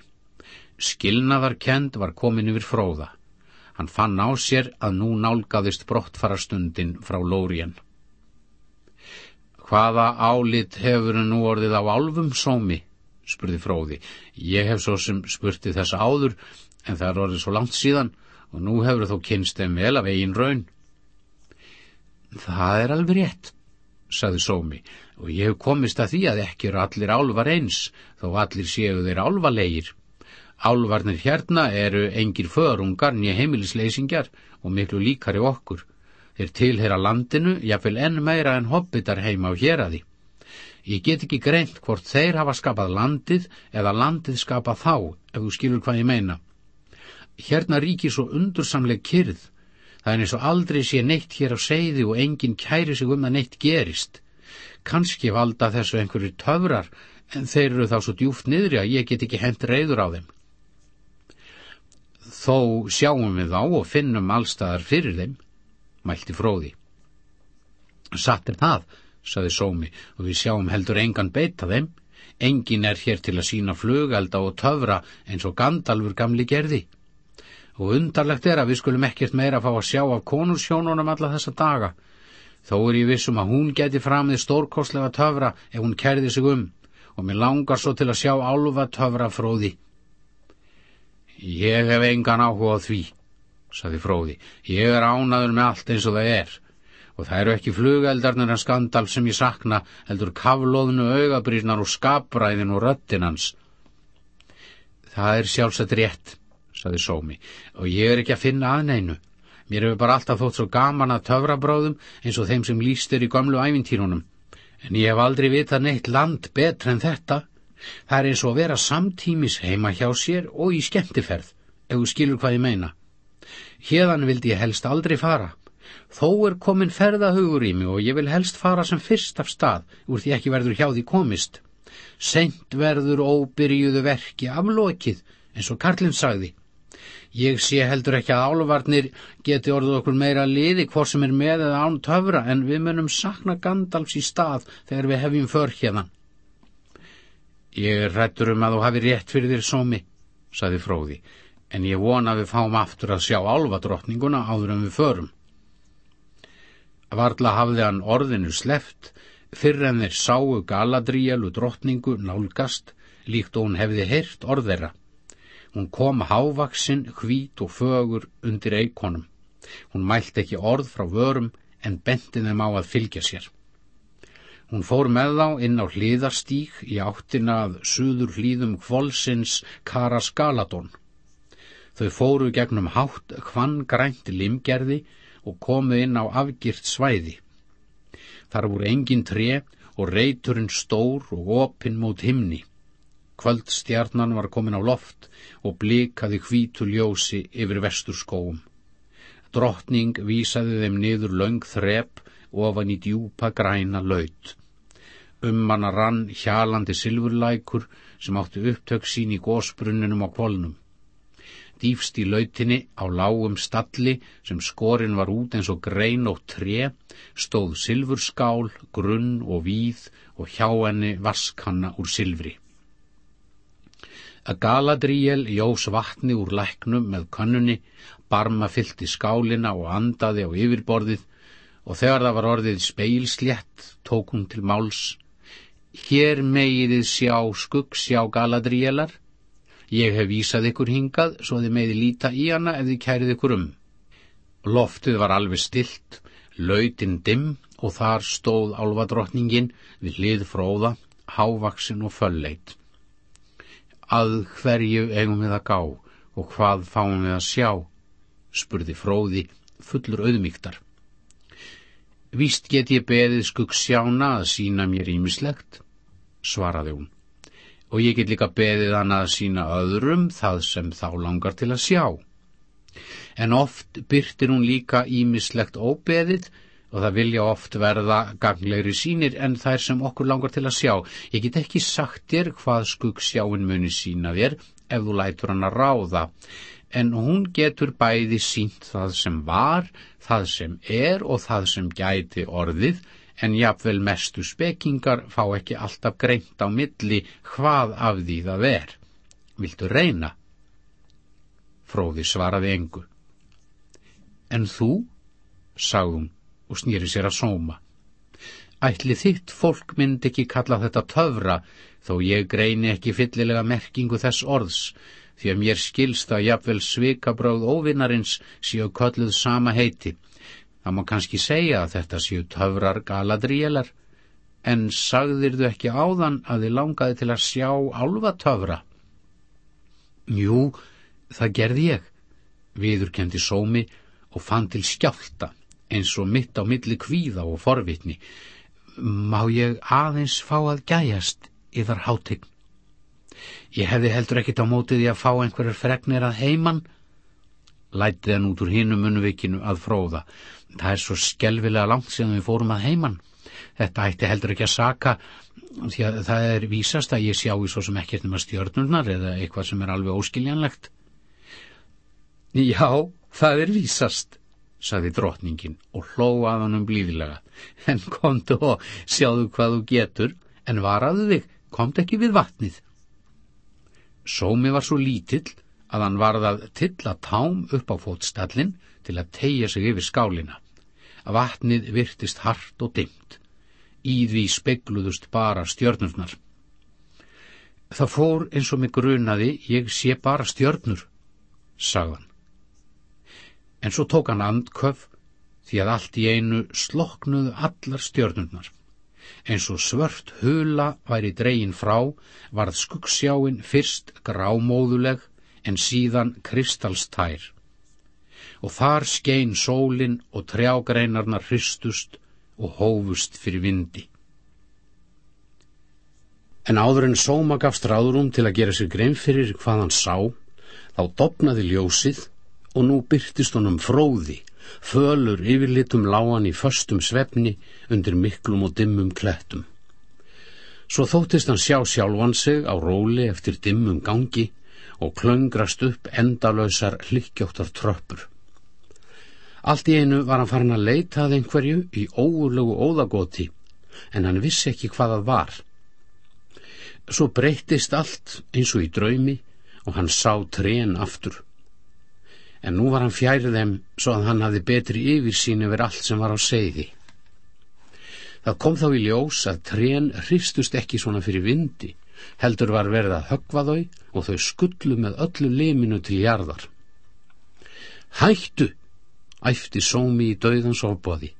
Skilnaðarkend var komin yfir fróða. Hann fann á sér að nú nálgaðist brottfarastundin frá Lórien. Hvaða álit hefur nú orðið á álfum sómi? spurði fróði. Ég hef svo sem spurti þessa áður, en það er orðið svo langt síðan og nú hefur þó kynst þeim vel af eigin raun. Það er alveg rétt, saði sómi, og ég hef komist að því að ekki eru allir álvar eins, þó allir séu þeir álvalegir. Álvarnir hérna eru engir förungar nýja heimilisleysingar og miklu líkari okkur. Þeir tilhera landinu, jáfnvel enn meira en hobbitar heima á héradi. Ég get ekki greint hvort þeir hafa skapað landið eða landið skapað þá, ef þú skilur hvað ég meina. Hérna ríkir svo undursamleg kyrð. Það er eins og aldrei sé neitt hér á segði og enginn kæri sig um að neitt gerist. Kanski valda þessu einhverju töfrar, en þeir eru þá svo djúft niðri að ég get ekki hent reyður á þeim. Þó sjáum við þá og finnum allstaðar fyrir þeim mælti fróði. Satt er það, saði Sómi, og við sjáum heldur engan beita þeim. Engin er hér til að sína flugalda og töfra eins og Gandalfur gamli gerði. Og undarlegt er að við skulum ekkert meira fá að sjá af konursjónunum alla þessa daga. Þó er ég vissum að hún geti framið stórkostlega töfra ef hún kerði sig um og mér langar svo til að sjá álfa töfra fróði. Ég hef engan áhuga á því, saði fróði. Ég er ánaður með allt eins og það er og það eru ekki flugeldarnir en skandal sem ég sakna heldur kaflóðnu augabrýrnar og skapræðin og röttinans. Það er sjálfsagt rétt, saði Sómi, og ég er ekki að finna aðneinu. Mér hefur bara alltaf þótt svo gaman að töfrabráðum eins og þeim sem líst er í gamlu ævintýrunum. En ég hef aldrei vitað neitt land betra en þetta. Það er eins og að vera samtímis heima hjá sér og í skemmtiferð, ef þú skilur hvað ég meina. Hérðan vildi ég helst aldrei fara. Þó er komin ferðahugur í mig og ég vil helst fara sem fyrst af stað, úr því ekki verður hjá því komist. Sent verður óbyrjuðu verki aflokið, eins og Karlinn sagði. Ég sé heldur ekki að álvarnir geti orðið okkur meira liði hvort sem er með eða án töfra en við munum sakna Gandalfs í stað þegar við hefjum för hérna. Ég er rættur um að þú hafi rétt fyrir þér sómi, saði Fróði en ég vona við fáum aftur að sjá álvadrottninguna áður en við förum. Varla hafði hann orðinu sleft, fyrr en þeir sáu Galadrielu drottningu nálgast, líkt og hún hefði heyrt orðera. Hún kom hávaksinn, hvít og fögur undir eikonum. Hún mælt ekki orð frá vörum en benti þeim á að fylgja sér. Hún fór með þá inn á hliðarstík í áttina að suður hlýðum kvolsins Karaskaladón. Þau fóru gegnum hátt hvann grænt limgerði og komu inn á afgirt svæði. Þar voru engin tre og reyturinn stór og opinn mót himni. Kvöldstjarnan var komin á loft og blikaði hvítu ljósi yfir vesturskóum. Drottning vísaði þeim niður laung þrep ofan í djúpa græna laut. Um hana rann hjalandi silfurlækur sem átti upptök sín í gósbrunnunum á kvolnum. Dýfst í lautinni á lágum stalli sem skorinn var út eins og grein og tre, stóð silfurskál, grunn og víð og hjá henni vaskanna úr silfri að Galadriel jós vatni úr læknum með könnunni, barma fyllti skálina og andaði á yfirborðið og þegar það var orðið speilslétt tók hún til máls. Hér megiðið sjá skuggsjá Galadrielar. Ég hef vísað ykkur hingað svo þið meði líta í hana ef þið kærið ykkur um. Loftið var alveg stilt, lautinn dimm og þar stóð álvadrottningin við hlið fróða, hávaksin og fölleit að hverju eigum við að gá og hvað fáum við að sjá, spurði fróði fullur auðmíktar. Víst get ég beðið skuggsjána að sína mér ímislegt, svaraði hún, og ég get líka beðið hann að sína öðrum það sem þá langar til að sjá. En oft byrtir hún líka ímislegt óbeðið og það vilja oft verða ganglegri sínir en þær sem okkur langar til að sjá. Ég get ekki sagt þér hvað skuggsjáin muni sína þér ef þú lætur hann að ráða, en hún getur bæði sínt það sem var, það sem er og það sem gæti orðið, en jafnvel mestu spekingar fá ekki alltaf greint á milli hvað af því það er. Viltu reyna? Fróði svaraði engu. En þú, sagðum, og snýri sér að sóma. Ætli þitt fólk mynd ekki kalla þetta töfra, þó ég greini ekki fyllilega merkingu þess orðs, því að mér skilst að jafnvel svikabráð óvinnarins séu kölluð sama heiti. Það má kannski segja að þetta séu töfrar galadríelar, en sagðir þau ekki áðan að þið langaði til að sjá álva töfra? Jú, það gerði ég, viðurkendi sómi og fann til skjálta eins og mitt á milli kvíða og forvitni. Má ég aðeins fá að gæjast yfir hátign? Ég hefði heldur ekkit á mótið í að fá einhverjar fregnir að heiman. Lætið hann út úr hinum munvikinu að fróða. Það er svo skelvilega langt sem við fórum að heiman. Þetta ætti heldur ekki að saka því að það er vísast að ég sjá í svo sem ekkert um að stjörnurnar eða eitthvað sem er alveg óskiljanlegt. Já, það er vísast saði drotningin og hló að honum blíðilega. En komdu og sjáðu hvað þú getur, en varaðu þig, komdu ekki við vatnið. Sómi var svo lítill að hann till að tám upp á fótstallin til að tegja sig yfir skálina. Vatnið virtist hart og dimmt. Í því spegluðust bara stjörnurnar. Það fór eins og mig grunaði, ég sé bara stjörnur, sagðan en svo tók hann andköf því að allt í einu sloknuðu allar stjörnurnar. Eins og svört hula væri dregin frá varð skuggsjáin fyrst grámóðuleg en síðan kristalstær. Og þar skein sólin og trjágreinarnar hristust og hófust fyrir vindi. En áður en sóma gafst ráðurum til að gera sér grein fyrir hvað hann sá, þá dopnaði ljósið og nú byrtist honum fróði, fölur yfirlitum lágan í föstum svefni undir miklum og dimmum klettum. Svo þóttist hann sjá sjálfan sig á róli eftir dimmum gangi og klöngrast upp endalösar hlikkjóttar tröppur. Allt í einu var hann farin að leita að einhverju í óurlegu óðagoti, en hann vissi ekki hvað það var. Svo breytist allt eins og í draumi og hann sá trén aftur en nú var hann fjærið þeim svo að hann hafði betri yfirsýn yfir allt sem var á seiði. Það kom þá í ljós að trén hristust ekki svona fyrir vindi, heldur var verið að högva þau og þau skullu með öllu liminu til jarðar. Hættu, æfti sómi í dauðans ofbóði,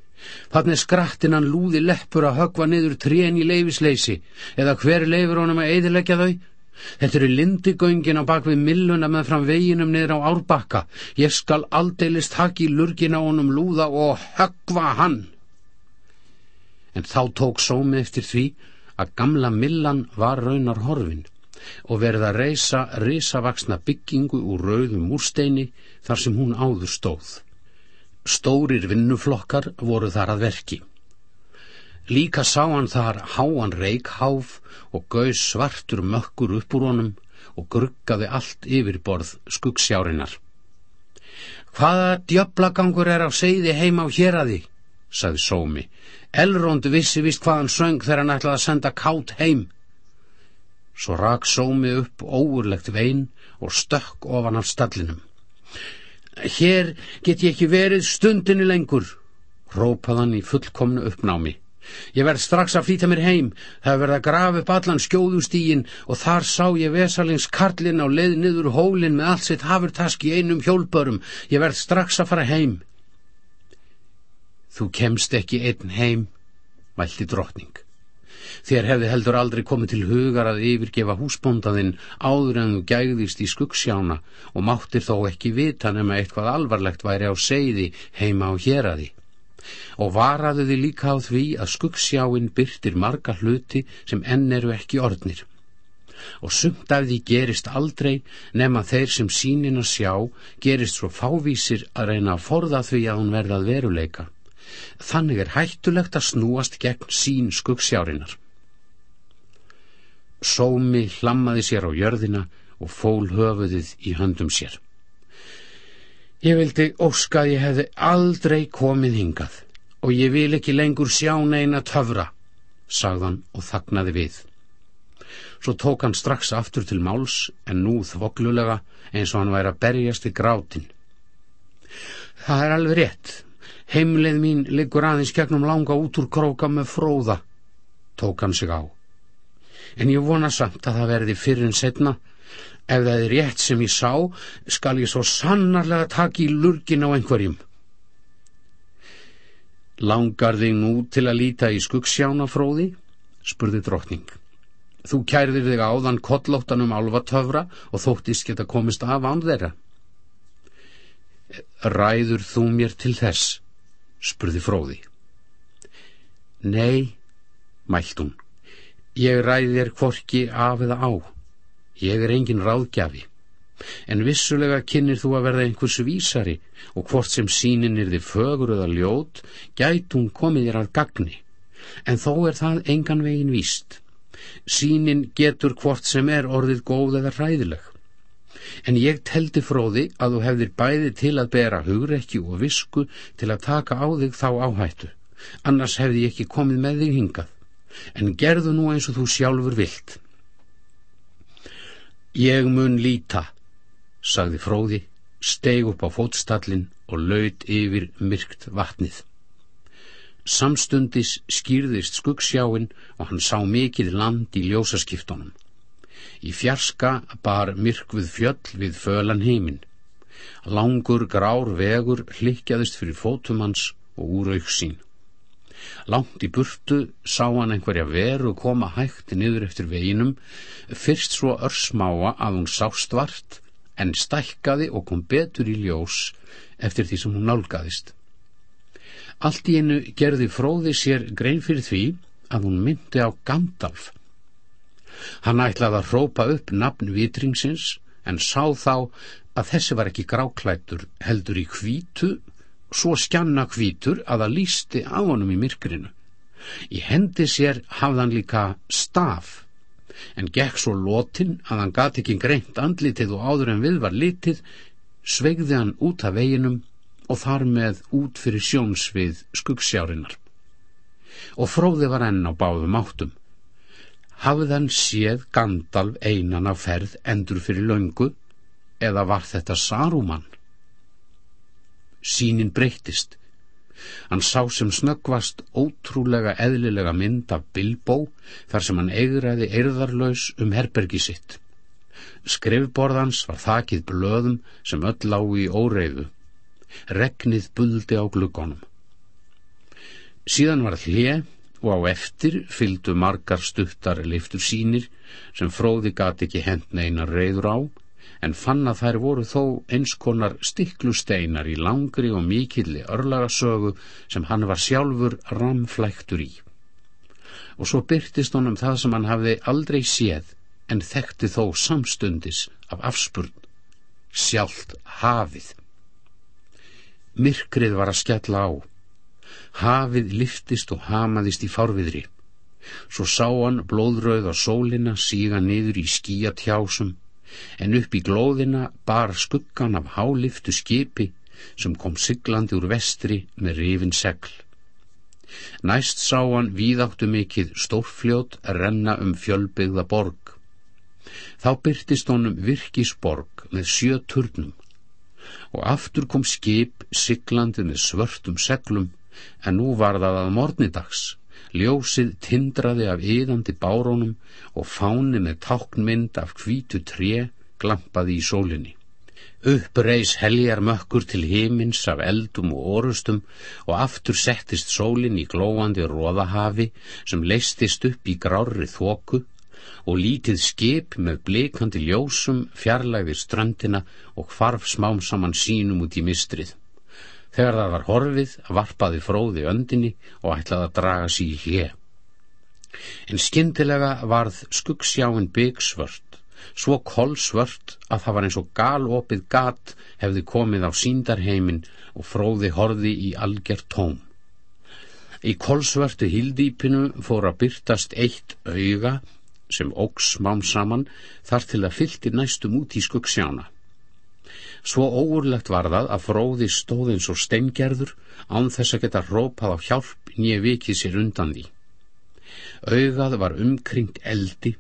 Þannig skrattin hann lúði leppur að högva niður trén í leifisleysi eða hver leifur honum að eidilegja þau? Þetta eru lindigöngin á bakvið milluna með fram veginum niður á árbakka. Ég skal aldeilist haki lurgin á honum lúða og högva hann. En þá tók sómi eftir því að gamla millan var raunar horfin og verða reysa risavaksna byggingu úr rauðum múrsteini þar sem hún áður stóð. Stórir vinnuflokkar voru þar að verki. Líka sá hann þar háan reikháf og gauð svartur mökkur upp úr honum og gruggaði allt yfir borð skuggsjárinar. Hvaða djöblagangur er á segði heima á hér að því, sagði Sómi. Elrond vissi vist hvað hann söng þegar hann ætlaði að senda kátt heim. Svo rak Sómi upp óurlegt vein og stökk ofan af stallinum. Hér get ég ekki verið stundinni lengur, rópaðan í fullkomnu uppnámi. Ég verð strax að flýta mér heim, það verð að grafa upp allan skjóðustígin og þar sá ég vesalings karlinn á leið niður hólinn með allt sitt hafurtask í einum hjólbörum. Ég verð strax að fara heim. Þú kemst ekki einn heim, mælti drottning. Þér hefði heldur aldrei komið til hugar að yfirgefa húsbóndaðinn áður en þú gægðist í skuggsjána og máttir þó ekki vita nema eitthvað alvarlegt væri á segði heima á hér að því og varaðu þið líka á því að skuggsjáinn byrtir marga hluti sem enn eru ekki orðnir. Og sumt af því gerist aldrei nema þeir sem sínin að sjá gerist svo fávísir að reyna að forða því að hún verðað veruleika. Þannig er hættulegt að snúast gegn sín skuggsjárinar. Sómi hlammaði sér á jörðina og fól höfuðið í höndum sér. Ég vildi óska að ég hefði aldrei komið hingað og ég vil ekki lengur sjá neina töfra, sagðan og þagnaði við. Svo tók hann strax aftur til máls en nú þvoglulega eins og hann væri að berjast í grátin. Það er alveg rétt. Heimleið mín liggur aðeins gegnum langa út úr króka með fróða, tók hann sig á. En ég vona samt að það verði fyrir en setna Ef það er rétt sem ég sá, skal ég svo sannarlega taka í lurgin á einhverjum. Langar þig nú til að líta í skuggsjánafróði? spurði drottning. Þú kærðir þig áðan kollóttanum álvatöfra og þóttist geta komist af án þeirra. Ræður þú mér til þess? spurði fróði. Nei, mælt hún. Ég ræði þér kvorki af eða á. Ég er engin ráðgjafi, en vissulega kynir þú að verða einhvers vísari og hvort sem sínin er þið fögur eða ljót, gæt hún komið þér að gagni, en þó er það engan vegin víst. Sínin getur hvort sem er orðið góð eða ræðileg. En ég teldi fróði að þú hefðir bæði til að bera hugrekki og visku til að taka á þig þá áhættu, annars hefði ég ekki komið með þig hingað, en gerðu nú eins og þú sjálfur vilt. Ég mun líta, sagði fróði, steg upp á fótstallin og laud yfir myrkt vatnið. Samstundis skýrðist skuggsjáin og hann sá mikið land í ljósaskiptunum. Í fjarska bar myrkvuð fjöll við fölan heiminn. Langur grár vegur hlikjaðist fyrir fótum hans og úr auksín. Langt í burtu sá hann einhverja veru koma hægt niður eftir veginum, fyrst svo örsmáa að hún sást vart, en stækkaði og kom betur í ljós eftir því sem hún nálgæðist. Allt í einu gerði fróði sér grein fyrir því að hún myndi á Gandalf. Hann ætlaði að rópa upp nafn vitringsins en sá þá að þessi var ekki gráklættur heldur í hvítu svo skjanna hvítur að það lísti á honum í myrkrinu. Í hendi sér hafðan líka staf, en gekk svo lotin að hann gati ekki greint andlitið og áður en við var litið, sveigði hann út af veginum og þar með út fyrir sjónsvið skuggsjárinar. Og fróði var enn á báðum áttum. Hafði hann séð Gandalf einan af ferð endur fyrir löngu, eða var þetta Saruman? Sínin breyttist. Hann sá sem snöggvast ótrúlega eðlilega mynd af Bilbó þar sem hann eigraði eirðarlaus um herbergi sitt. Skrifborðans var þakið blöðum sem öll á í óreiðu. Regnið buldi á gluggonum. Síðan var hlje og á eftir fylgdu margar stuttar liftur sínir sem fróði gati ekki hent neinar reyður á en fann að þær voru þó einskonar stiklusteinar í langri og mikilli örlagasögu sem hann var sjálfur ramflæktur í. Og svo byrtist honum það sem hann hafði aldrei séð en þekkti þó samstundis af afspurn, sjálft hafið. Myrkrið var að skella á. Hafið liftist og hamaðist í fárviðri. Svo sá hann blóðröð á sólina síga niður í skíatjásum en upp í glóðina bar skuggan af háliftu skipi sem kom siglandi úr vestri með rifin segl. Næst sá hann víðáttu mikið stórfljót renna um fjölbyggða borg. Þá byrtist honum virkisborg með sjö turnum og aftur kom skip siglandi með svörtum seglum en nú var það að morgnidags Ljósið tindraði af yðandi bárónum og fáni með táknmynd af hvítu tré glampaði í sólinni. Uppreis heljar mökkur til himins af eldum og orustum og aftur settist sólin í glóandi róðahafi sem leistist upp í grárri þóku og lítið skip með blikandi ljósum fjarlægðir strandina og hvarf smám saman sínum út í mistrið. Þegar það var horfið, varpaði fróði öndinni og ætlaði að draga sér í hlje. En skyndilega varð skuggsjáin byggsvört, svo kolsvört að það var eins og galopið gat hefði komið á síndarheimin og fróði horði í algjör tóm. Í kolsvörtu hildýpinu fór að byrtast eitt auga sem ógs mám saman þar til að fylgti næstum út í skuggsjána. Svo óurlegt var það að fróði stóð eins og steingerður án þess að geta rópað á hjálp nýja vikið sér undan því. Augað var umkringt eldi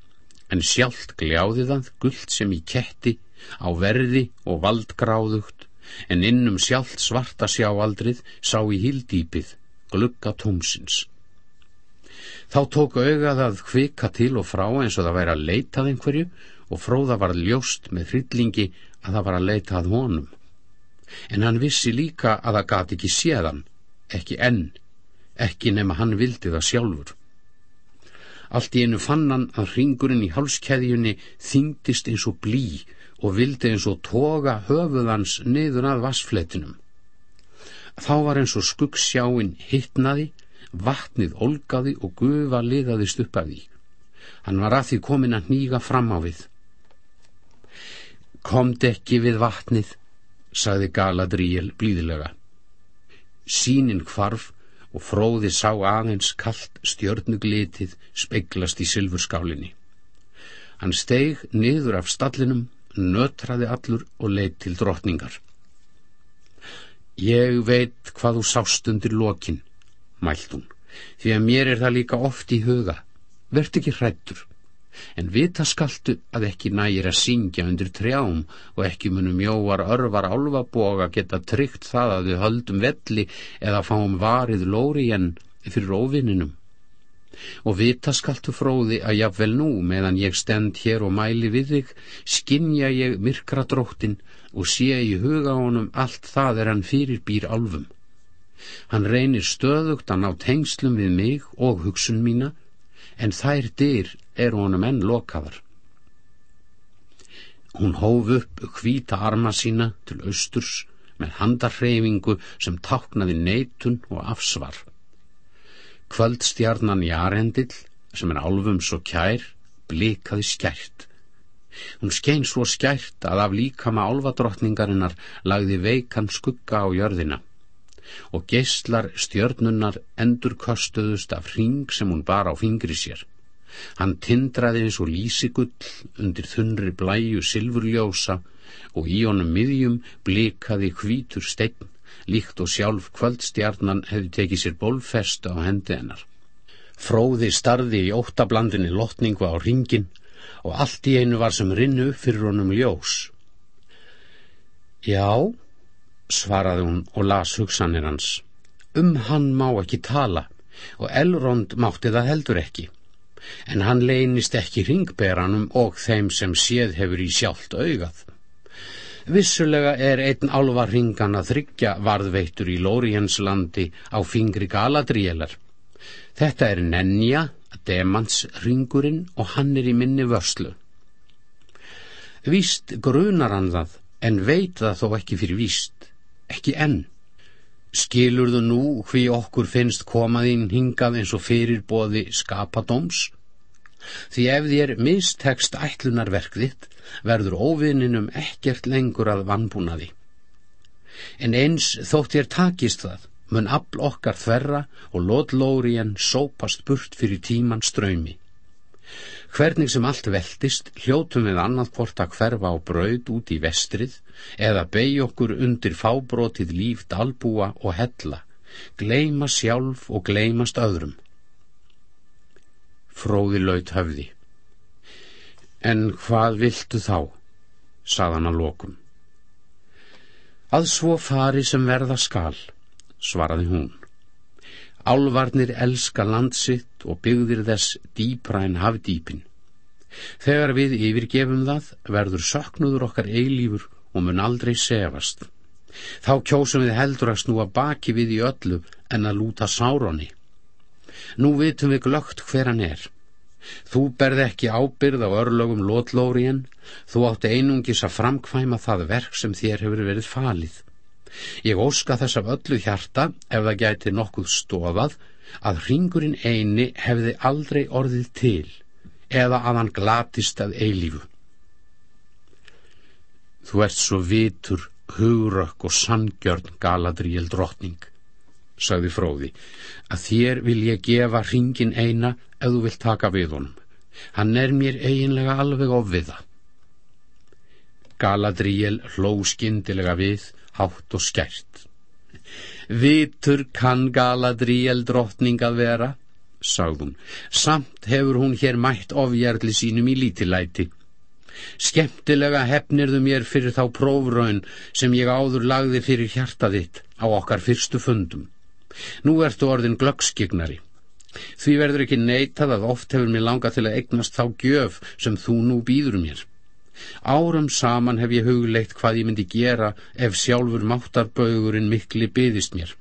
en sjálft gljáði það gullt sem í ketti á verði og valdgráðugt en innum sjálft svarta sjáaldrið sá í hildýpið glugga tómsins. Þá tók augað að hvika til og frá eins og það væri að leitað einhverju og fróða var ljóst með hryllingi að það var að leita að honum. En hann vissi líka að það gati ekki séðan, ekki enn, ekki nema hann vildi það sjálfur. Allt í einu fann hann að ringurinn í hálskeðjunni þyngdist eins og blí og vildi eins og toga höfuðans niður að vassfletinum. Þá var eins og skuggsjáinn hittnaði, vatnið olgaði og gufa liðaðist upp af því. Hann var að því komin að nýga fram á við. Komt ekki við vatnið, sagði Galadriel blíðilega. Sínin hvarf og fróði sá aðeins kallt stjörnuglitið speiklast í sylfurskálinni. Hann steig niður af stallinum, nötraði allur og leitt til drotningar. Ég veit hvað þú sást undir lokin, mælt hún, því að mér er það líka oft í huga. Vert ekki hrættur en vita skaltu að ekki nægir að syngja undir trjám og ekki munum mjóar örvar álfaboga geta tryggt það að við höldum velli eða fáum varið lóri en fyrir óvinninum. Og vita skaltu fróði að jáfnvel nú meðan ég stend hér og mæli við þig, skinja ég myrkra dróttin og sé í huga honum allt það er hann fyrir býr álfum. Hann reynir stöðugt að ná tengslum við mig og hugsun mína, en þær dyr er honum enn lokaðar. Hún hóf upp hvita arma sína til austurs með handarhreyfingu sem táknaði neitun og afsvar. Kvöldstjarnan Jarendill, sem er álfum svo kær, blikaði skært. Hún skein svo skært að af líkama álfadrottningarinnar lagði veikan skugga á jörðina og geistlar stjörnunnar endur köstuðust af hring sem hún bar á fingri sér. Hann tindraði eins og lísigull undir þunri blæju silfurljósa og í honum miðjum blikaði hvítur steinn líkt og sjálf kvöldstjarnan hefði tekið sér bólfestu á hendi hennar. Fróði starði í óttablandinni lotningu á ringin og allt í einu var sem rinnu fyrir honum ljós. Já, svaraði hún og las hugsanir hans. Um hann má ekki tala og Elrond mátti það heldur ekki en hann leynist ekki ringberanum og þeim sem séð hefur í sjálft augað. Vissulega er einn álvarhingan að þryggja varðveittur í Lórienslandi á fingri Galadrielar. Þetta er Nenja, demansringurinn og hann er í minni vörslu. Víst grunar hann það, en veit það þó ekki fyrir víst, ekki enn. Skilurðu nú hví okkur finnst komaðinn hingað eins og fyrirbóði skapadóms? Því ef þér mistekst ætlunarverk þitt, verður óvinninum ekkert lengur að vannbúnaði. En eins þótt þér takist það, mun afl okkar þverra og lotlóri en sópast burt fyrir tíman ströymi. Hvernig sem allt veldist, hljótum við annað hvort að hverfa á braud út í vestrið eða beig okkur undir fábrotið líf dalbúa og hella, gleima sjálf og gleimast öðrum. Fróði laut höfði. En hvað viltu þá? saðan að lokum. Að svo fari sem verða skal, svaraði hún. Álvarnir elska landsitt og byggðir þess dýpra en hafdýpin. Þegar við yfirgefum það verður söknuður okkar eilífur og mun aldrei sefast. Þá kjósum við heldur að snúa baki við í öllu en að lúta sároni. Nú vitum við glögt hver hann er. Þú berð ekki ábyrð á örlögum lotlóriðin, þú átti einungis að framkvæma það verk sem þér hefur verið falið. Ég óska þess af öllu hjarta, ef það gæti nokkuð stofað, að ringurinn eini hefði aldrei orðið til, eða að hann glatist að eilífu. Þú ert svo vitur, hugrökk og sangjörn galadríel drottning, sagði fróði, að þér vil ég gefa ringin eina ef þú vilt taka við honum. Hann er mér eiginlega alveg ofviða. Galadríel hló skindilega við hátt og skært. Vitur kann Galadriel drottning að vera, sagðum, samt hefur hún hér mætt ofjarli sínum í lítilæti. Skemmtilega hefnirðu mér fyrir þá prófraun sem ég áður lagði fyrir hjartaðitt á okkar fyrstu fundum. Nú ertu orðin glöggskignari. Því verður ekki neitað að oft hefur mér langað til að eignast þá gjöf sem þú nú býður mér. Árum saman hef ég hugleitt hvað ég myndi gera ef sjálfur máttarbögurinn mikli byðist mér.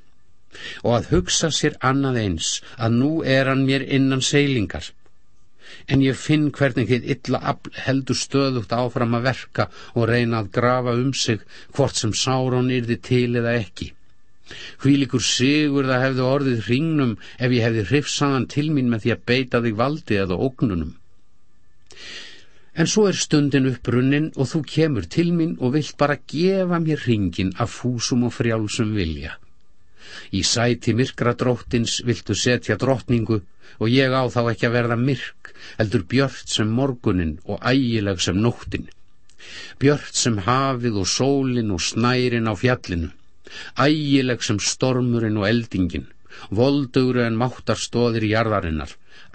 Og að hugsa sér annað eins að nú er hann mér innan seilingar. En ég finn hvernig þið illa heldur stöðugt áfram að verka og reyna að grafa um sig hvort sem Sáron yrði til eða ekki. Hvílikur sigur það hefði orðið hringnum ef ég hefði hrifsaðan til mín með því að beita þig valdi eða ógnunum. En svo er stundin upprunnin og þú kemur til mín og vilt bara gefa mér ringin af fúsum og frjálsum vilja. Í sæti myrkra dróttins viltu setja drottningu og ég á þá ekki að verða myrk, heldur björt sem morgunin og ægileg sem nóttin. Björt sem hafið og sólin og snærin á fjallinu, ægileg sem stormurinn og eldingin, voldugru en máttarstoðir í jarðarinnar.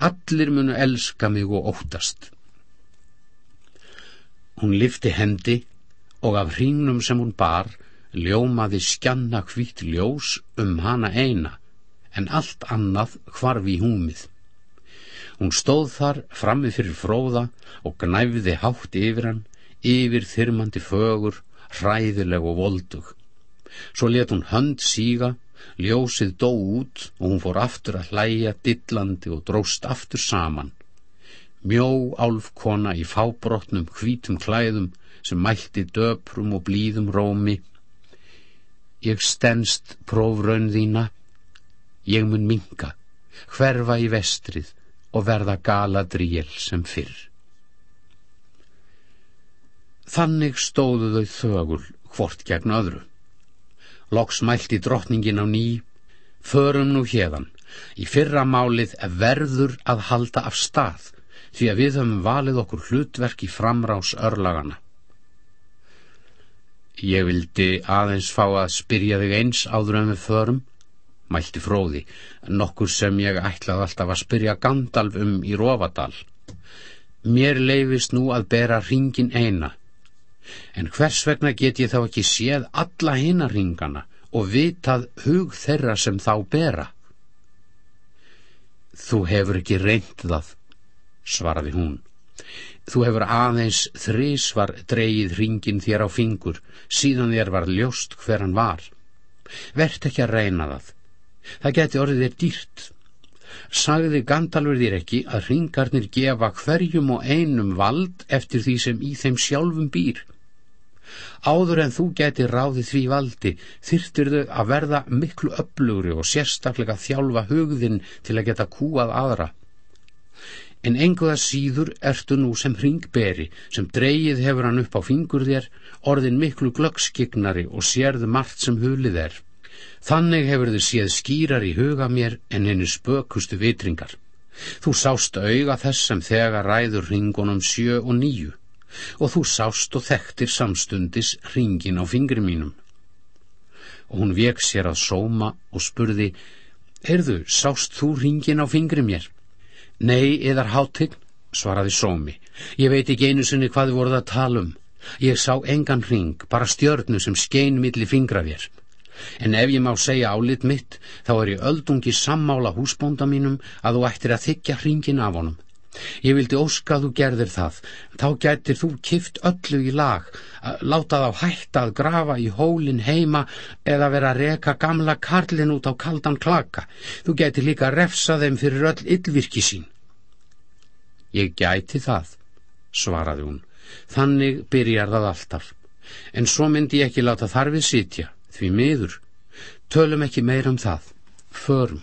Allir munu elska mig og óttast. Hún lifti hendi og af hringnum sem hún bar ljómaði skjanna hvít ljós um hana eina, en allt annað hvarf í húmið. Hún stóð þar frammi fyrir fróða og gnæfði hátt yfir hann, yfir þyrmandi fögur, hræðileg og voldug. Svo let hún hönd síga, ljósið dó út og hún fór aftur að hlæja dillandi og dróst aftur saman mjó álfkona í fábrotnum hvítum klæðum sem mælti döprum og blíðum rómi. Ég stennst prófraun þína. Ég mun minga hverfa í vestrið og verða galadríel sem fyrr. Þannig stóðu þau þögul hvort gegn öðru. Loks mælti drottningin á ný förum nú hérðan í fyrra málið verður að halda af stað því að við höfum valið okkur hlutverk í framrás örlagana. Ég vildi aðeins fá að spyrja þig eins áður en við förum, mælti fróði, nokkur sem ég ætlaði alltaf að spyrja Gandalf um í Rófadal. Mér leifist nú að bera ringin eina, en hvers vegna get ég þá ekki séð alla hina ringana og vitað hug þeirra sem þá bera? Þú hefur ekki reynd það, svaraði hún. Þú hefur aðeins þrísvar dreyið ringin þér á fingur, síðan þér var ljóst hver hann var. Vert ekki að reyna það. Það geti orðið þér dýrt. Sagði Gandalfur þér ekki að ringarnir gefa hverjum og einum vald eftir því sem í þeim sjálfum býr. Áður en þú geti ráðið því valdi þyrtir þau að verða miklu öflugri og sérstaklega þjálfa hugðinn til að geta kúað aðra en enguða síður ertu nú sem hringberi sem dreyið hefur hann upp á fingur þér orðin miklu glöggskignari og sérðu margt sem hulið er. Þannig hefur þið séð skýrar í huga mér en henni spökustu vitringar. Þú sást auga þess sem þegar ræður ringunum sjö og nýju og þú sást og þekktir samstundis ringin á fingri mínum. Og hún vek sér að sóma og spurði Erðu, sást þú ringin á fingri mér? Nei, eðar hátign, svaraði Sómi. Ég veit ekki einu sinni hvað voruð að tala um. Ég sá engan ring, bara stjörnu sem skein milli fingra vér. En ef ég má segja álit mitt, þá er ég öldungi sammála húsbónda mínum að þú ættir að þykja hringin af honum. Ég vildi óska að þú gerðir það. Þá gætir þú kift öllu í lag, láta þá hætta að grafa í hólinn heima eða vera að reka gamla karlin út á kaldan klaka. Þú gætir líka að refsa þeim fyrir öll yllvirki sín. Ég gæti það, svaraði hún. Þannig byrjar það alltaf. En svo myndi ég ekki láta þarfið sitja, því miður. Tölum ekki meir um það. Förum.